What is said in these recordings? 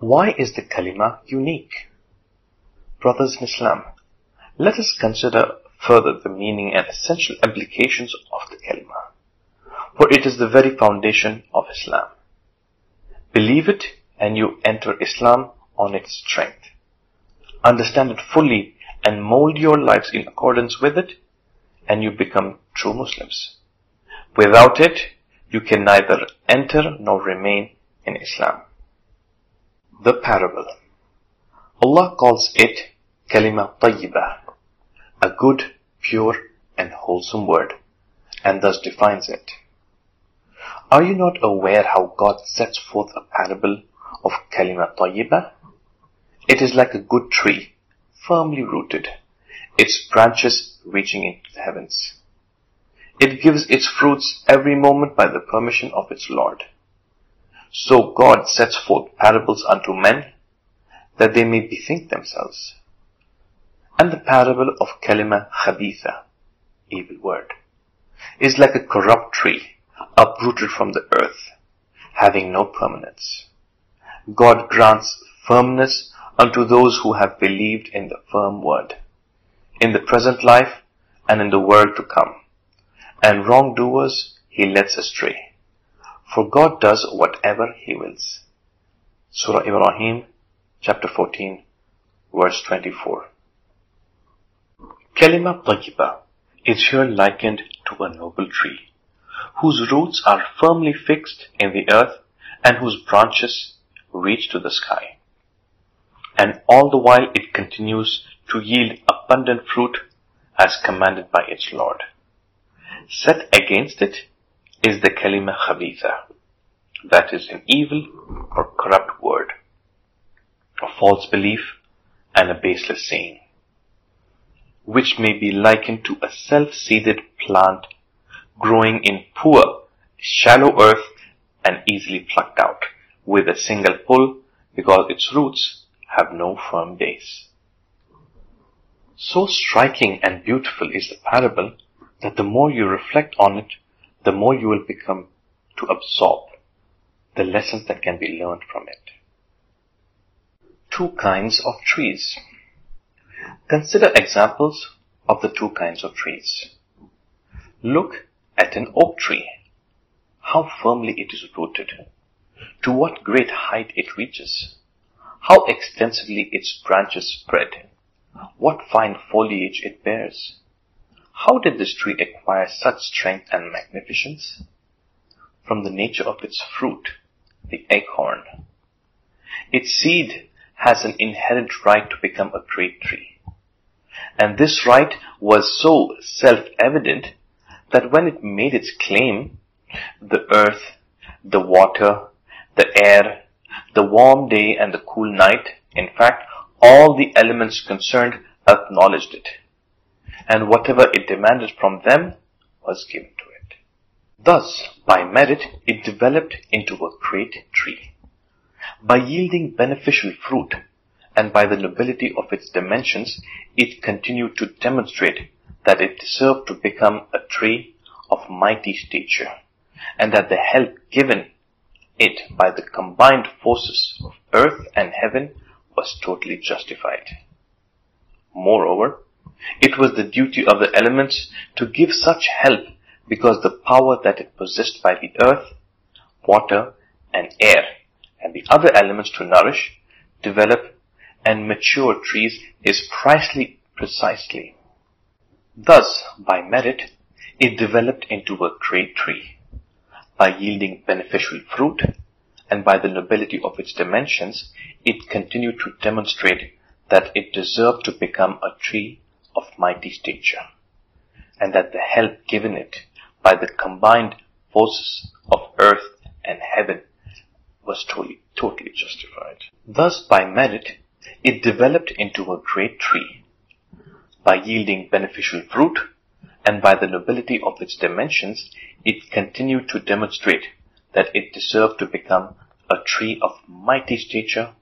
Why is the kalima unique? Brothers in Islam, let us consider further the meaning and essential implications of the kalima, for it is the very foundation of Islam. Believe it and you enter Islam on its strength. Understand it fully and mold your lives in accordance with it and you become true Muslims. Without it, you can neither enter nor remain in Islam. The parable. Allah calls it kalima tayyibah, a good, pure and wholesome word, and thus defines it. Are you not aware how God sets forth a parable of kalima tayyibah? It is like a good tree, firmly rooted, its branches reaching into the heavens. It gives its fruits every moment by the permission of its Lord. So God sets forth parables unto men that they may bethink themselves. And the parable of kalima khabitha, evil word, is like a corrupt tree uprooted from the earth, having no permanence. God grants firmness unto those who have believed in the firm word, in the present life and in the world to come. And wrongdoers he lets astray. For God does whatever he wills. Surah Ibrahim, chapter 14, verse 24. Kalima Tayyiba is here likened to a noble tree, whose roots are firmly fixed in the earth and whose branches reach to the sky. And all the while it continues to yield abundant fruit as commanded by its Lord. Set against it is the kalima khabitha, that is an evil or corrupt word, a false belief and a baseless saying which may be likened to a self-seeded plant growing in poor, shallow earth and easily plucked out with a single pull because its roots have no firm base. So striking and beautiful is the parable that the more you reflect on it, the more you will become to absorb the lessons that can be learned from it. Two kinds of trees. Consider examples of the two kinds of trees. Look at an oak tree. How firmly it is rooted. To what great height it reaches. How extensively its branches spread. What fine foliage it bears. How did this tree acquire such strength and magnificence? From the nature of its fruit, the acorn. Its seed has an inherent right to become a great tree. And this right was so self-evident that when it made its claim, the earth, the water, the air, the warm day and the cool night, in fact, all the elements concerned acknowledged it. And whatever it demanded from them was given to it. Thus, by merit, it developed into a great tree. By yielding beneficial fruit, and by the nobility of its dimensions, it continued to demonstrate that it deserved to become a tree of mighty stature, and that the help given it by the combined forces of earth and heaven was totally justified. Moreover, it was the duty of the elements to give such help because the power that it possessed by the earth, water, and air, and the other elements to nourish, develop, and mature trees is precisely precisely. Thus, by merit, it developed into a great tree. By yielding beneficial fruit, and by the nobility of its dimensions, it continued to demonstrate that it deserved to become a tree of mighty stature, and that the help given it by the combined forces of earth and heaven was totally, totally justified. Thus, by merit, it developed into a great tree. By yielding beneficial fruit, and by the nobility of its dimensions, it continued to demonstrate that it deserved to become a tree of mighty stature,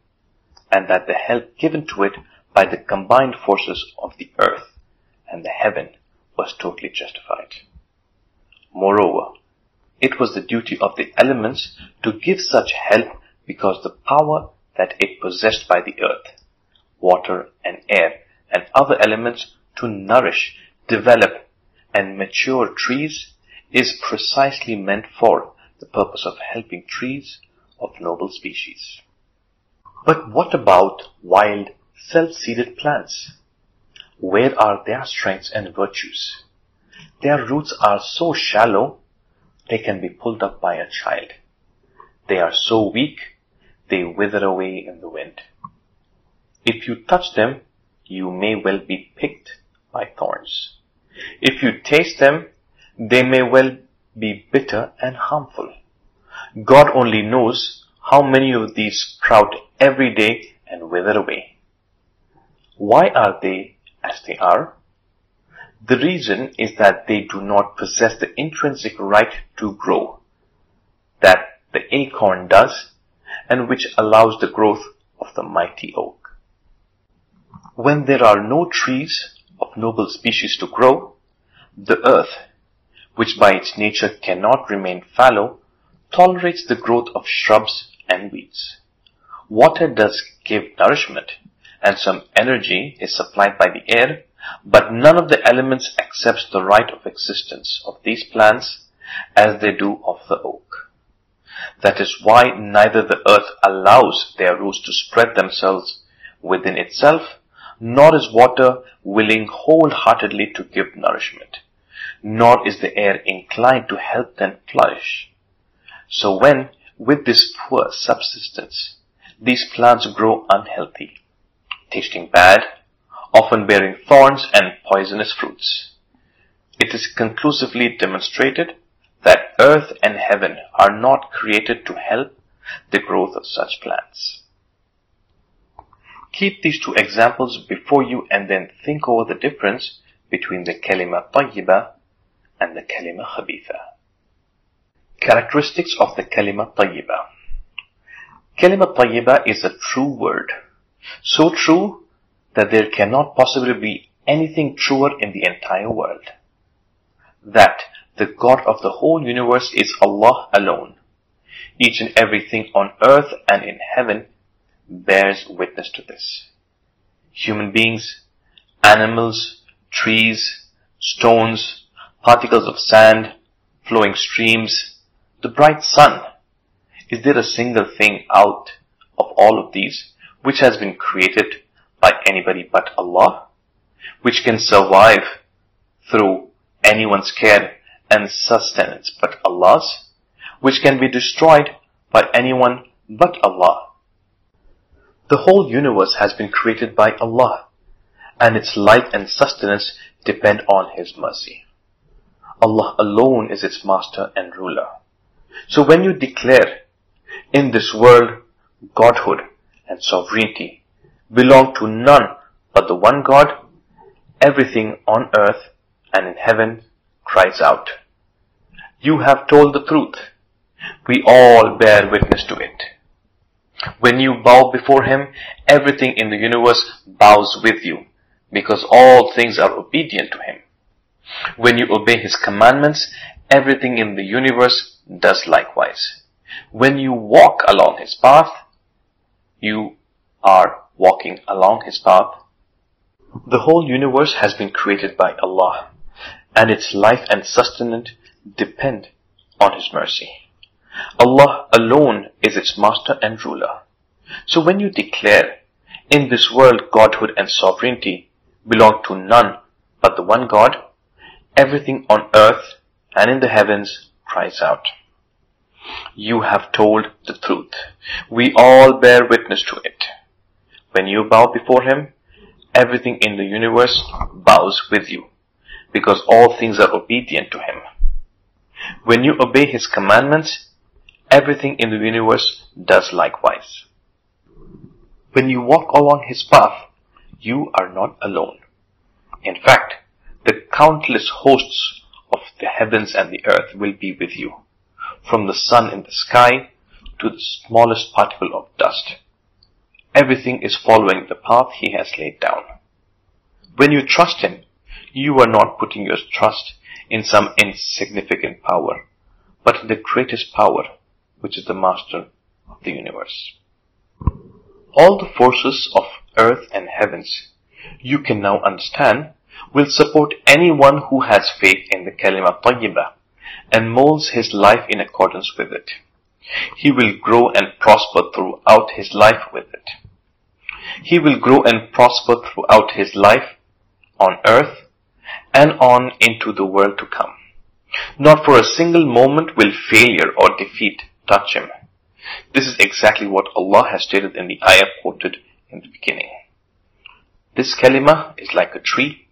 and that the help given to it by the combined forces of the earth and the heaven was totally justified. Moreover, it was the duty of the elements to give such help because the power that it possessed by the earth, water and air and other elements to nourish, develop and mature trees is precisely meant for the purpose of helping trees of noble species. But what about wild, self-seeded plants? Where are their strengths and virtues? Their roots are so shallow, they can be pulled up by a child. They are so weak, they wither away in the wind. If you touch them, you may well be picked by thorns. If you taste them, they may well be bitter and harmful. God only knows how many of these sprout every day and wither away. Why are they as they are? The reason is that they do not possess the intrinsic right to grow that the acorn does and which allows the growth of the mighty oak. When there are no trees of noble species to grow, the earth, which by its nature cannot remain fallow, tolerates the growth of shrubs and weeds. Water does give nourishment, and some energy is supplied by the air, but none of the elements accepts the right of existence of these plants as they do of the oak. That is why neither the earth allows their roots to spread themselves within itself, nor is water willing wholeheartedly to give nourishment, nor is the air inclined to help them flourish. So when, with this poor subsistence, these plants grow unhealthy, tasting bad, often bearing thorns and poisonous fruits, it is conclusively demonstrated that earth and heaven are not created to help the growth of such plants. Keep these two examples before you and then think over the difference between the kalima tayyiba and the kalima khabitha. Characteristics of the kalima tayyiba. Kalima tayyiba is a true word. So true that there cannot possibly be anything truer in the entire world. That the God of the whole universe is Allah alone. Each and everything on earth and in heaven bears witness to this. Human beings, animals, trees, stones, particles of sand, flowing streams, the bright sun. Is there a single thing out of all of these which has been created by anybody but Allah? Which can survive through anyone's care and sustenance but Allah's? Which can be destroyed by anyone but Allah? The whole universe has been created by Allah and its light and sustenance depend on His mercy. Allah alone is its master and ruler. So when you declare in this world Godhood and sovereignty belong to none but the one God, everything on earth and in heaven cries out, You have told the truth. We all bear witness to it. When you bow before Him, everything in the universe bows with you because all things are obedient to Him. When you obey His commandments, everything in the universe does likewise. When you walk along his path, you are walking along his path. The whole universe has been created by Allah, and its life and sustenance depend on his mercy. Allah alone is its master and ruler. So when you declare, in this world Godhood and sovereignty belong to none but the one God, everything on earth and in the heavens cries out. You have told the truth. We all bear witness to it. When you bow before Him, everything in the universe bows with you, because all things are obedient to Him. When you obey His commandments, everything in the universe does likewise. When you walk along His path, you are not alone. In fact, the countless hosts of the heavens and the earth will be with you from the sun in the sky to the smallest particle of dust. Everything is following the path he has laid down. When you trust him, you are not putting your trust in some insignificant power, but in the greatest power, which is the master of the universe. all the forces of earth and heavens, you can now understand, will support anyone who has faith in the kalima tayyibah and molds his life in accordance with it. He will grow and prosper throughout his life with it. He will grow and prosper throughout his life on earth and on into the world to come. Not for a single moment will failure or defeat touch him. This is exactly what Allah has stated in the ayah quoted in the beginning. This kalima is like a tree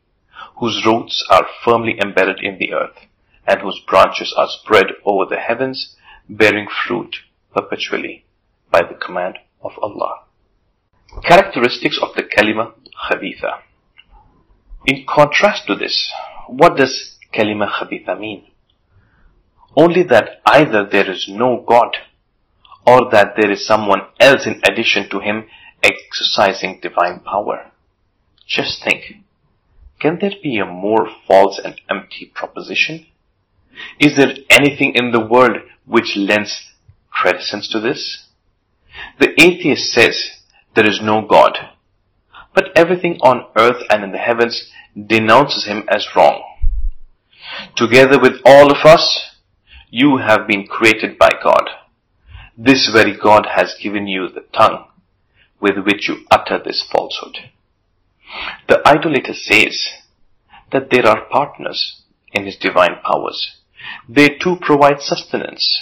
whose roots are firmly embedded in the earth and whose branches are spread over the heavens bearing fruit perpetually by the command of Allah. Characteristics of the kalima khabitha. In contrast to this, what does kalima khabitha mean? Only that either there is no God or that there is someone else in addition to him exercising divine power. Just think, can there be a more false and empty proposition? Is there anything in the world which lends credence to this? The atheist says there is no God, but everything on earth and in the heavens denounces him as wrong. Together with all of us, you have been created by God. This very God has given you the tongue with which you utter this falsehood. The idolater says that there are partners in his divine powers. They too provide sustenance.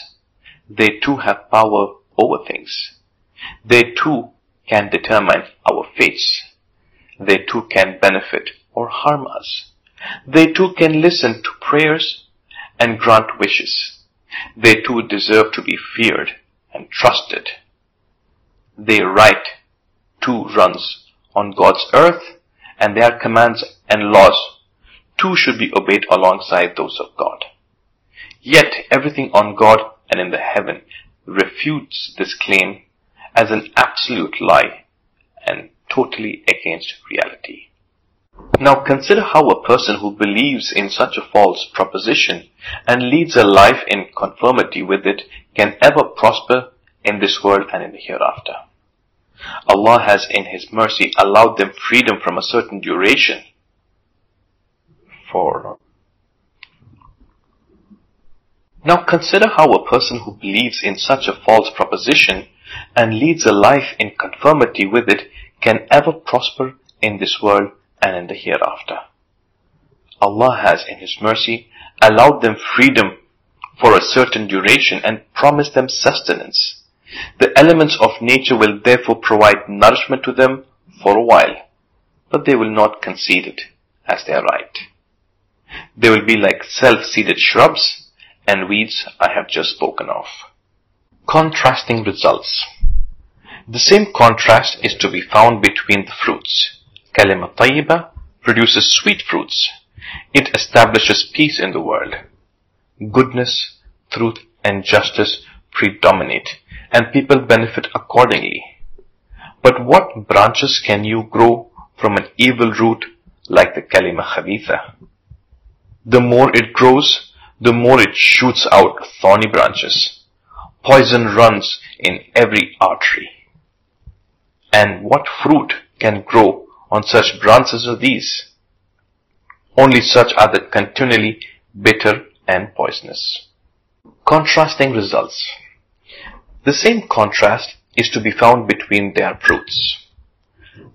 They too have power over things. They too can determine our fates. They too can benefit or harm us. They too can listen to prayers and grant wishes. They too deserve to be feared and trusted. They right too runs on God's earth and their commands and laws too should be obeyed alongside those of God. Yet everything on God and in the heaven refutes this claim as an absolute lie and totally against reality. Now consider how a person who believes in such a false proposition and leads a life in conformity with it can ever prosper in this world and in the hereafter. Allah has in His mercy allowed them freedom from a certain duration for now consider how a person who believes in such a false proposition and leads a life in conformity with it can ever prosper in this world and in the hereafter. Allah has in His mercy allowed them freedom for a certain duration and promised them sustenance. The elements of nature will therefore provide nourishment to them for a while, but they will not concede it as their right. They will be like self-seeded shrubs and weeds I have just spoken of. Contrasting results. The same contrast is to be found between the fruits. Kalima tayyiba produces sweet fruits. It establishes peace in the world. Goodness, truth, and justice predominate, and people benefit accordingly. But what branches can you grow from an evil root like the kalima khabitha? The more it grows, the more it shoots out thorny branches. Poison runs in every artery. And what fruit can grow on such branches as these? Only such are the continually bitter and poisonous. Contrasting results. The same contrast is to be found between their fruits.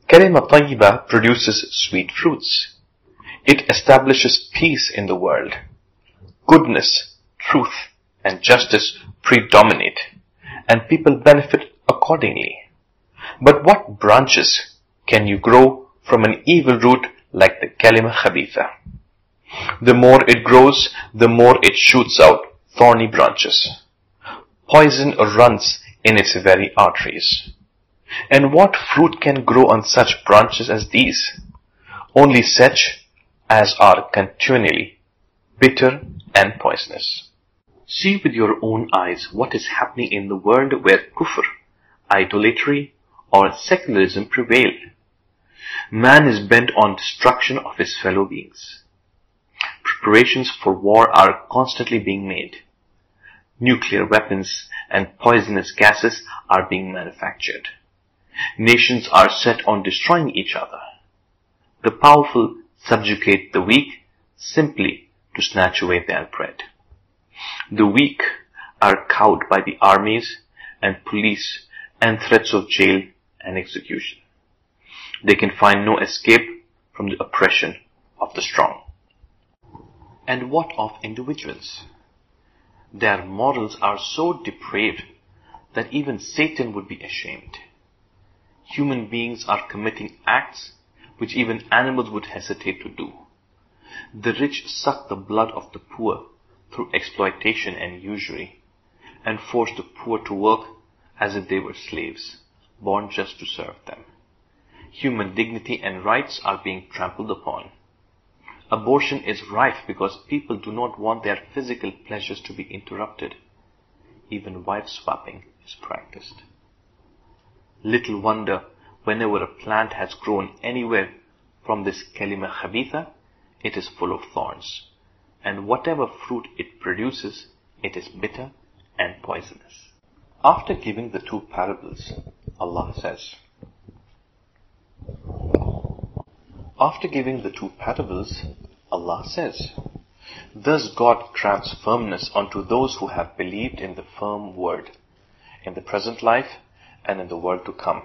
Kalima tayyiba produces sweet fruits. It establishes peace in the world. Goodness, truth, and justice predominate, and people benefit accordingly. But what branches can you grow from an evil root like the kalima khabitha? The more it grows, the more it shoots out thorny branches. Poison runs in its very arteries. And what fruit can grow on such branches as these? Only such as are continually bitter and poisonous. See with your own eyes what is happening in the world where kufr, idolatry, or secularism prevail. Man is bent on destruction of his fellow beings. Preparations for war are constantly being made. Nuclear weapons and poisonous gases are being manufactured. Nations are set on destroying each other. The powerful subjugate the weak simply to snatch away their bread. The weak are cowed by the armies and police and threats of jail and execution. They can find no escape from the oppression of the strong. And what of individuals? Their morals are so depraved that even Satan would be ashamed. Human beings are committing acts which even animals would hesitate to do. The rich suck the blood of the poor through exploitation and usury and force the poor to work as if they were slaves, born just to serve them. Human dignity and rights are being trampled upon. Abortion is rife because people do not want their physical pleasures to be interrupted. Even wife swapping is practiced. Little wonder whenever a plant has grown anywhere from this kalima khabitha, it is full of thorns. And whatever fruit it produces, it is bitter and poisonous. After giving the two parables, Allah says, After giving the two parables, Allah says, Thus God grants firmness unto those who have believed in the firm word, in the present life and in the world to come.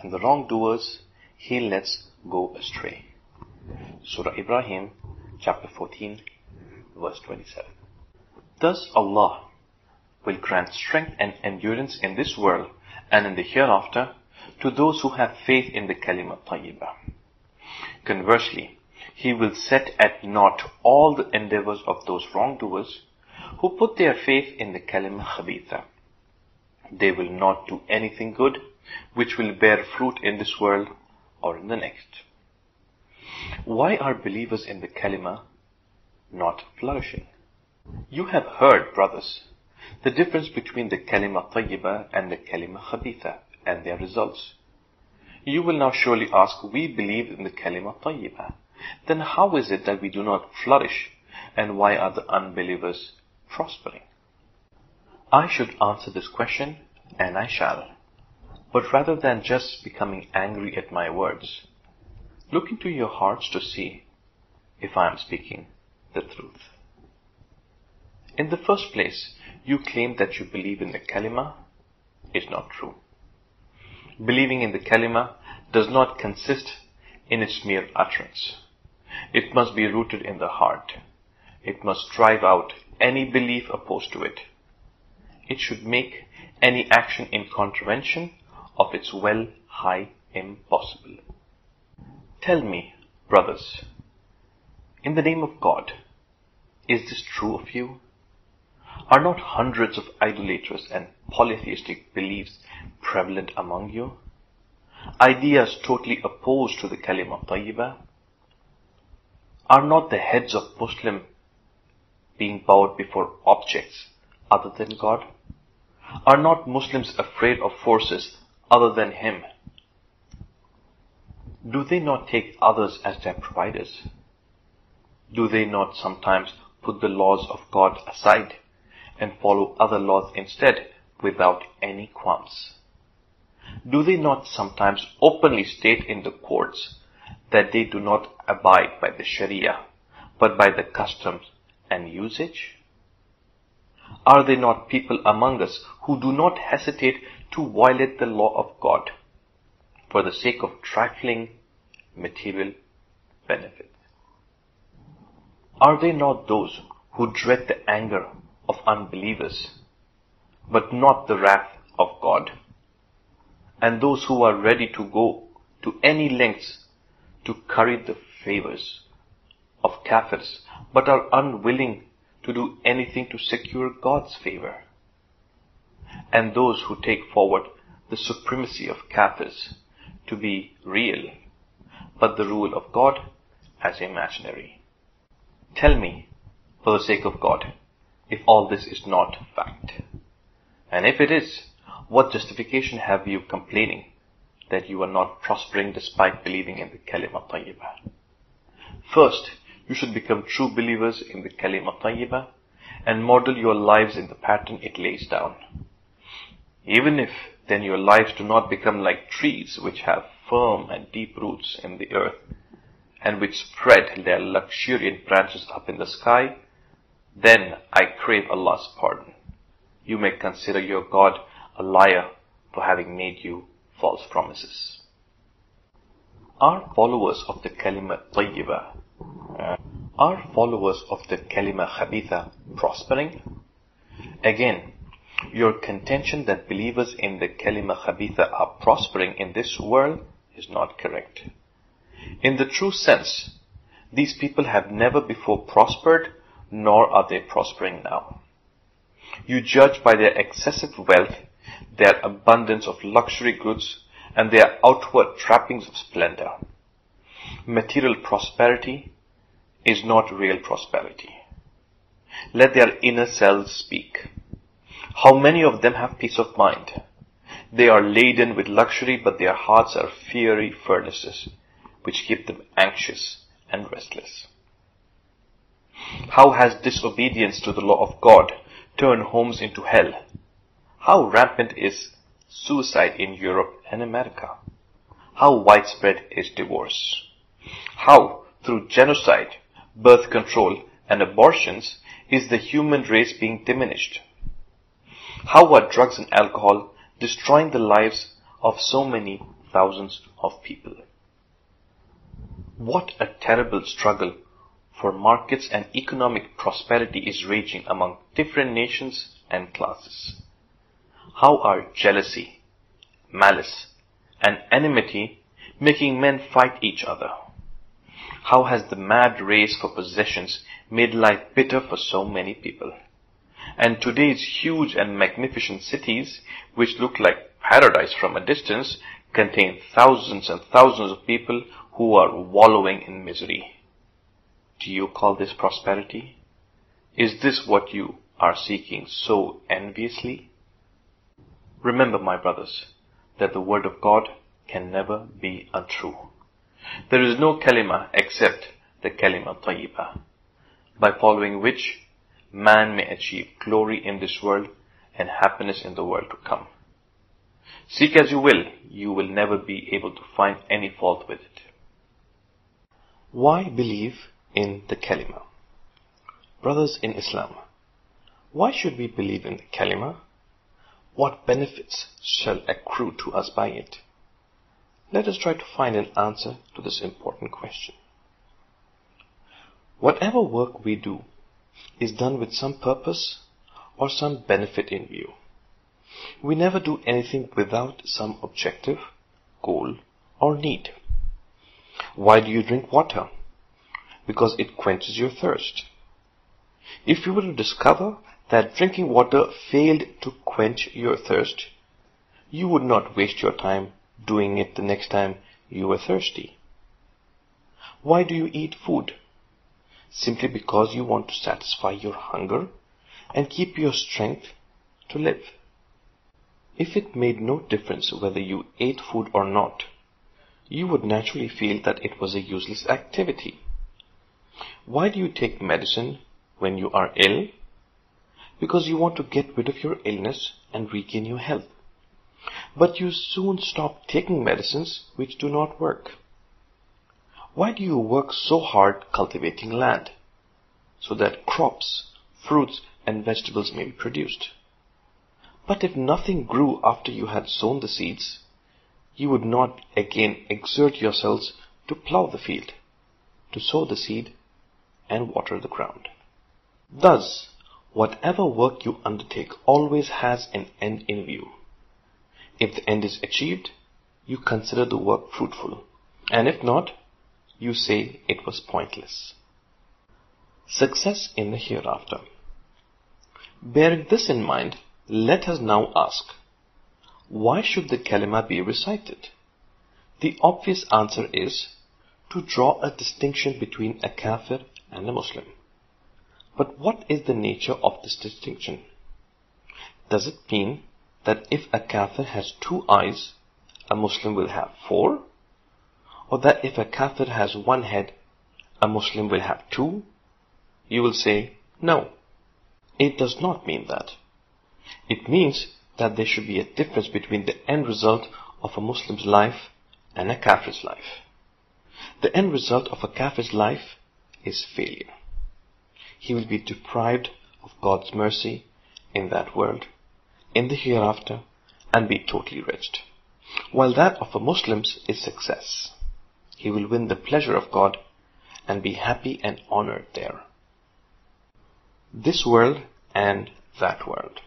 And the wrongdoers He lets go astray. Surah Ibrahim, chapter 14, verse 27. Thus Allah will grant strength and endurance in this world and in the hereafter to those who have faith in the kalima tayyibah. Conversely, he will set at naught all the endeavors of those wrongdoers who put their faith in the kalima khabitha. They will not do anything good which will bear fruit in this world or in the next. Why are believers in the kalima not flourishing? You have heard, brothers, the difference between the kalima tayyiba and the kalima khabitha and their results. You will now surely ask, we believe in the kalima tayyiba. Then how is it that we do not flourish and why are the unbelievers prospering? I should answer this question and I shall. But rather than just becoming angry at my words, look into your hearts to see if I am speaking the truth. In the first place, you claim that you believe in the kalima is not true. Believing in the kalima does not consist in its mere utterance. It must be rooted in the heart. It must drive out any belief opposed to it. It should make any action in contravention of its well high impossible. Tell me, brothers, in the name of God, is this true of you? Are not hundreds of idolatrous and polytheistic beliefs prevalent among you? Ideas totally opposed to the kalima tayyiba? Are not the heads of Muslim being bowed before objects other than God? Are not Muslims afraid of forces other than Him? Do they not take others as their providers? Do they not sometimes put the laws of God aside and follow other laws instead without any qualms? Do they not sometimes openly state in the courts that they do not abide by the Sharia, but by the customs and usage? Are there not people among us who do not hesitate to violate the law of God for the sake of trifling material benefits? Are they not those who dread the anger of unbelievers, but not the wrath of God? And those who are ready to go to any lengths to curry the favors of kafirs, but are unwilling to do anything to secure God's favor. And those who take forward the supremacy of kafirs to be real, but the rule of God as imaginary. Tell me, for the sake of God, if all this is not fact. And if it is, what justification have you complaining that you are not prospering despite believing in the kalima? First, you should become true believers in the kalima and model your lives in the pattern it lays down. Even if then your lives do not become like trees which have firm and deep roots in the earth and which spread their luxuriant branches up in the sky, then I crave Allah's pardon. You may consider your God a liar for having made you false promises. Are followers of the kalima tayyiba, uh, are followers of the kalima khabitha prospering? Again, your contention that believers in the kalima khabitha are prospering in this world is not correct. In the true sense, these people have never before prospered, nor are they prospering now. You judge by their excessive wealth, their abundance of luxury goods, and their outward trappings of splendor. Material prosperity is not real prosperity. Let their inner selves speak. How many of them have peace of mind? They are laden with luxury, but their hearts are fiery furnaces, which keep them anxious and restless. How has disobedience to the law of God turned homes into hell? How rampant is suicide in Europe and America? How widespread is divorce? How, through genocide, birth control, and abortions, is the human race being diminished? How are drugs and alcohol destroying the lives of so many thousands of people? What a terrible struggle for markets and economic prosperity is raging among different nations and classes. How are jealousy, malice, and enmity making men fight each other? How has the mad race for possessions made life bitter for so many people? And today's huge and magnificent cities, which look like paradise from a distance, contain thousands and thousands of people who are wallowing in misery. Do you call this prosperity? Is this what you are seeking so enviously? Remember, my brothers, that the word of God can never be untrue. There is no kalima except the kalima tayyiba, by following which man may achieve glory in this world and happiness in the world to come. Seek as you will, you will never be able to find any fault with it. Why believe in the kalima? Brothers in Islam, why should we believe in the kalima? What benefits shall accrue to us by it? Let us try to find an answer to this important question. Whatever work we do is done with some purpose or some benefit in view. We never do anything without some objective, goal, or need. Why do you drink water? Because it quenches your thirst. If you were to discover that drinking water failed to quench your thirst, you would not waste your time doing it the next time you were thirsty. Why do you eat food? Simply because you want to satisfy your hunger and keep your strength to live. If it made no difference whether you ate food or not, you would naturally feel that it was a useless activity. Why do you take medicine when you are ill? Because you want to get rid of your illness and regain your health. But you soon stop taking medicines which do not work. Why do you work so hard cultivating land? So that crops, fruits, and vegetables may be produced. But if nothing grew after you had sown the seeds, you would not again exert yourselves to plough the field, to sow the seed, and water the ground. Thus, whatever work you undertake always has an end in view. If the end is achieved, you consider the work fruitful, and if not, you say it was pointless. Success in the hereafter. Bearing this in mind, let us now ask, why should the kalima be recited? The obvious answer is to draw a distinction between a kafir and a Muslim. But what is the nature of this distinction? Does it mean that if a kafir has two eyes, a Muslim will have four? Or that if a kafir has one head, a Muslim will have two? You will say, no. It does not mean that. It means that there should be a difference between the end result of a Muslim's life and a kafir's life. The end result of a kafir's life is failure. He will be deprived of God's mercy in that world, in the hereafter, and be totally wretched. While that of a Muslim's is success. He will win the pleasure of God and be happy and honored there. This world and that world.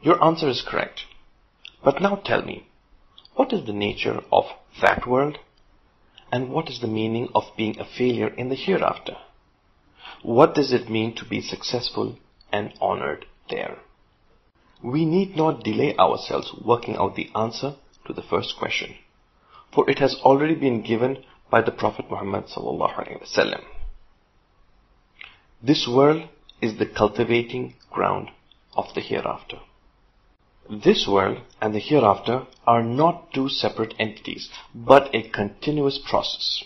Your answer is correct. But now tell me, what is the nature of that world? And what is the meaning of being a failure in the hereafter? What does it mean to be successful and honored there? We need not delay ourselves working out the answer to the first question, for it has already been given by the Prophet Muhammad This world is the cultivating ground of the hereafter. This world and the hereafter are not two separate entities, but a continuous process.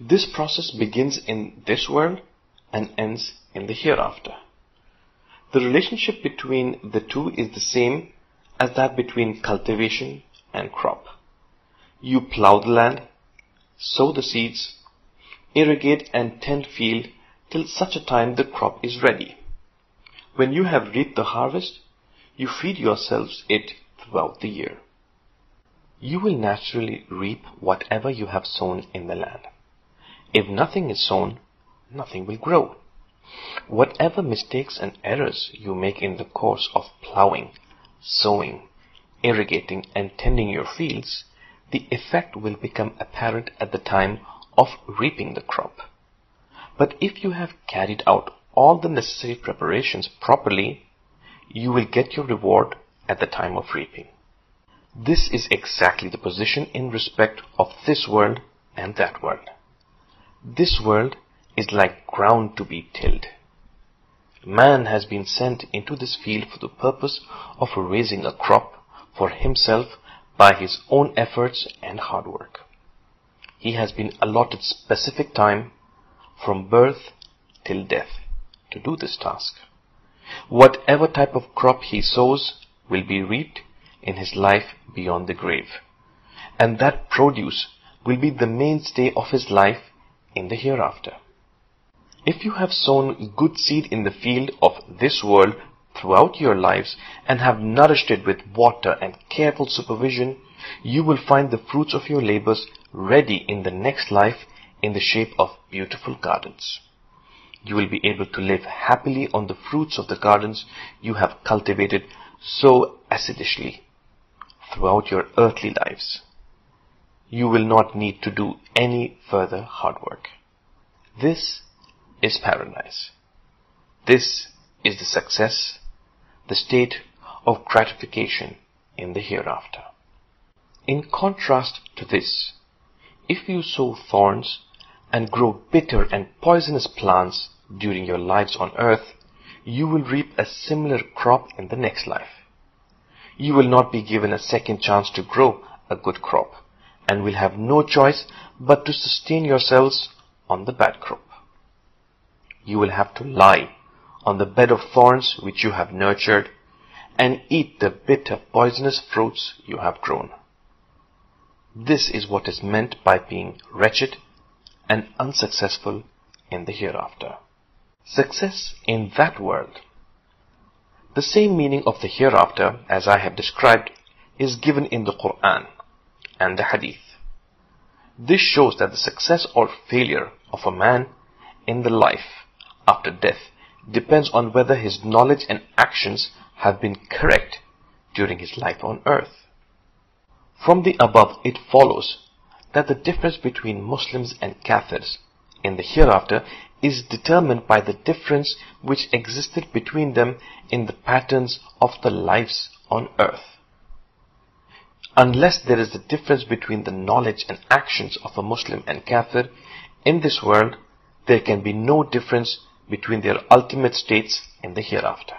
This process begins in this world and ends in the hereafter. The relationship between the two is the same as that between cultivation and crop. You plow the land, sow the seeds, irrigate and tend field till such a time the crop is ready. When you have reaped the harvest, you feed yourselves it throughout the year. You will naturally reap whatever you have sown in the land. If nothing is sown, nothing will grow. Whatever mistakes and errors you make in the course of plowing, sowing, irrigating and tending your fields, the effect will become apparent at the time of reaping the crop. But if you have carried out all the necessary preparations properly, you will get your reward at the time of reaping. This is exactly the position in respect of this world and that world. This world is like ground to be tilled. Man has been sent into this field for the purpose of raising a crop for himself by his own efforts and hard work. He has been allotted specific time from birth till death to do this task. Whatever type of crop he sows will be reaped in his life beyond the grave. And that produce will be the mainstay of his life in the hereafter. If you have sown good seed in the field of this world throughout your lives and have nourished it with water and careful supervision, you will find the fruits of your labors ready in the next life in the shape of beautiful gardens. You will be able to live happily on the fruits of the gardens you have cultivated so assiduously throughout your earthly lives. You will not need to do any further hard work. This is paradise. This is the success, the state of gratification in the hereafter. In contrast to this, if you sow thorns and grow bitter and poisonous plants during your lives on earth, you will reap a similar crop in the next life. You will not be given a second chance to grow a good crop and will have no choice but to sustain yourselves on the bad crop you will have to lie on the bed of thorns which you have nurtured and eat the bitter poisonous fruits you have grown. This is what is meant by being wretched and unsuccessful in the hereafter. Success in that world. The same meaning of the hereafter as I have described is given in the Quran and the Hadith. This shows that the success or failure of a man in the life after death depends on whether his knowledge and actions have been correct during his life on earth. From the above, it follows that the difference between Muslims and Kafirs in the hereafter is determined by the difference which existed between them in the patterns of the lives on earth. Unless there is a difference between the knowledge and actions of a Muslim and Kafir in this world, there can be no difference between their ultimate states in the hereafter.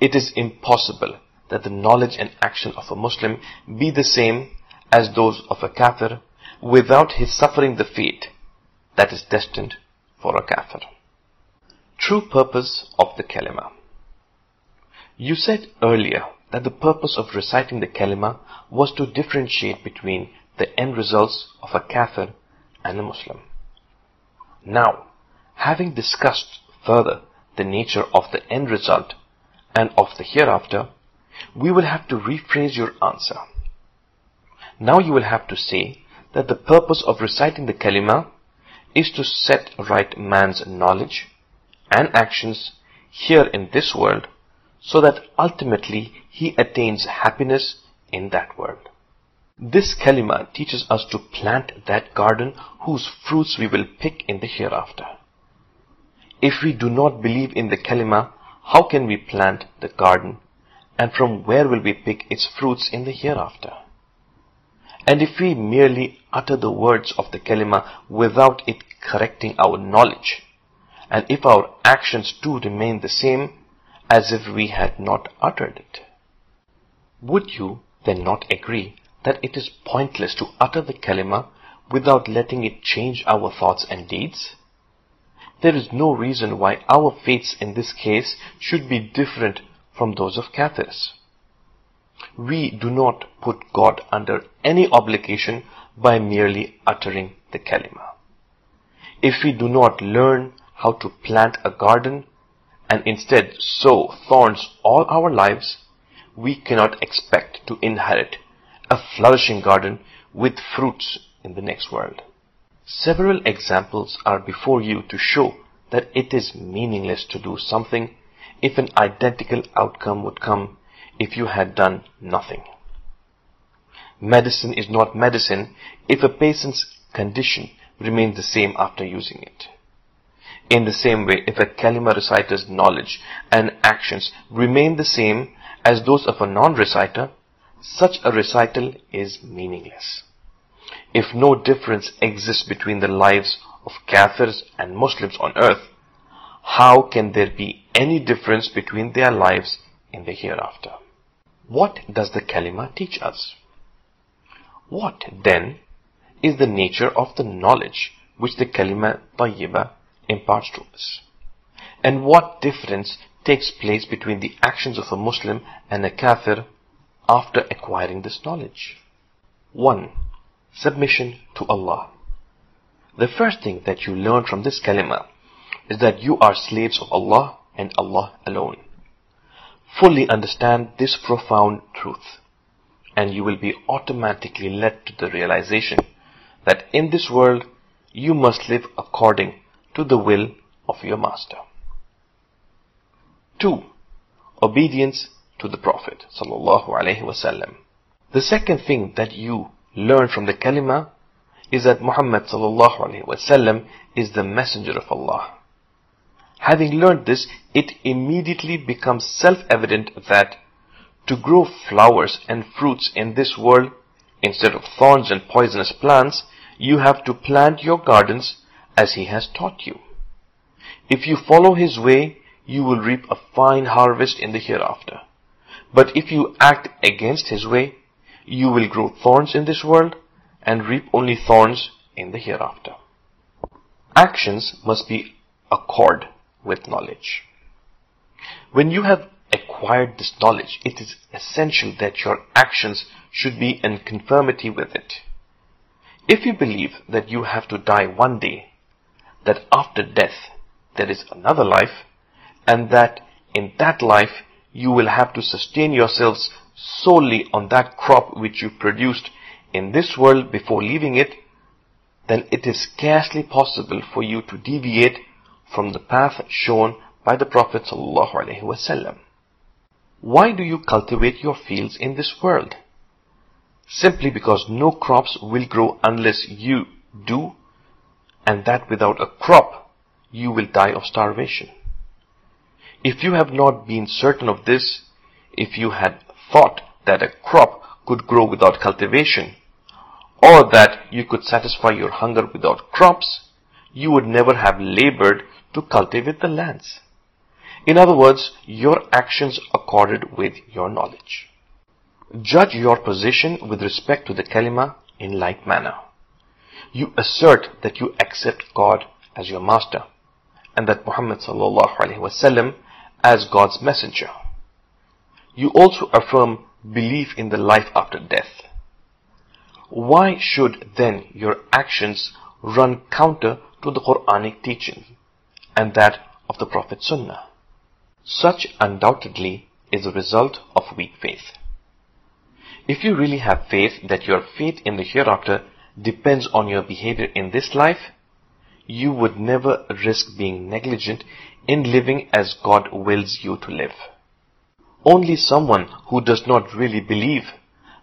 It is impossible that the knowledge and action of a Muslim be the same as those of a kafir without his suffering the fate that is destined for a kafir. True purpose of the kalima. You said earlier that the purpose of reciting the kalima was to differentiate between the end results of a kafir and a Muslim. Now, having discussed further the nature of the end result and of the hereafter, we will have to rephrase your answer. Now you will have to say that the purpose of reciting the kalima is to set right man's knowledge and actions here in this world so that ultimately he attains happiness in that world. This kalima teaches us to plant that garden whose fruits we will pick in the hereafter. If we do not believe in the kalima, how can we plant the garden and from where will we pick its fruits in the hereafter? And if we merely utter the words of the kalima without it correcting our knowledge, and if our actions too remain the same as if we had not uttered it, would you then not agree that it is pointless to utter the kalima without letting it change our thoughts and deeds? There is no reason why our fates in this case should be different from those of kafirs. We do not put God under any obligation by merely uttering the kalima. If we do not learn how to plant a garden and instead sow thorns all our lives, we cannot expect to inherit a flourishing garden with fruits in the next world. Several examples are before you to show that it is meaningless to do something if an identical outcome would come if you had done nothing. Medicine is not medicine if a patient's condition remains the same after using it. In the same way, if a kalima reciter's knowledge and actions remain the same as those of a non-reciter, such a recital is meaningless. If no difference exists between the lives of Kafirs and Muslims on earth, how can there be any difference between their lives in the hereafter? What does the kalima teach us? What then is the nature of the knowledge which the kalima tayyiba imparts to us? And what difference takes place between the actions of a Muslim and a kafir after acquiring this knowledge? 1. Submission to Allah. The first thing that you learn from this kalima is that you are slaves of Allah and Allah alone. Fully understand this profound truth and you will be automatically led to the realization that in this world you must live according to the will of your master. 2. Obedience to the Prophet sallallahu wasallam. The second thing that you learn from the kalima is that Muhammad sallallahu alaihi wasallam is the messenger of Allah. Having learned this, it immediately becomes self-evident that to grow flowers and fruits in this world, instead of thorns and poisonous plants, you have to plant your gardens as he has taught you. If you follow his way, you will reap a fine harvest in the hereafter. But if you act against his way, you will grow thorns in this world and reap only thorns in the hereafter. Actions must be accord with knowledge. When you have acquired this knowledge, it is essential that your actions should be in conformity with it. If you believe that you have to die one day, that after death there is another life, and that in that life you will have to sustain yourselves solely on that crop which you produced in this world before leaving it, then it is scarcely possible for you to deviate from the path shown by the Prophet ﷺ. Why do you cultivate your fields in this world? Simply because no crops will grow unless you do, and that without a crop, you will die of starvation. If you have not been certain of this, if you had thought that a crop could grow without cultivation, or that you could satisfy your hunger without crops, you would never have labored to cultivate the lands. In other words, your actions accorded with your knowledge. Judge your position with respect to the kalima in like manner. You assert that you accept God as your master and that Muhammad sallallahu alaihi wasallam as God's messenger. You also affirm belief in the life after death. Why should then your actions run counter to the Quranic teaching and that of the Prophet Sunnah? Such undoubtedly is a result of weak faith. If you really have faith that your faith in the hereafter depends on your behavior in this life, you would never risk being negligent in living as God wills you to live. Only someone who does not really believe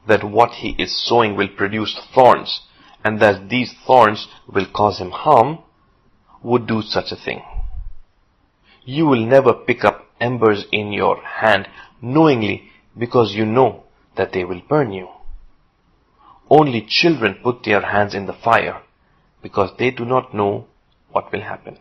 that what he is sowing will produce thorns and that these thorns will cause him harm would do such a thing. You will never pick up embers in your hand knowingly because you know that they will burn you. Only children put their hands in the fire because they do not know what will happen.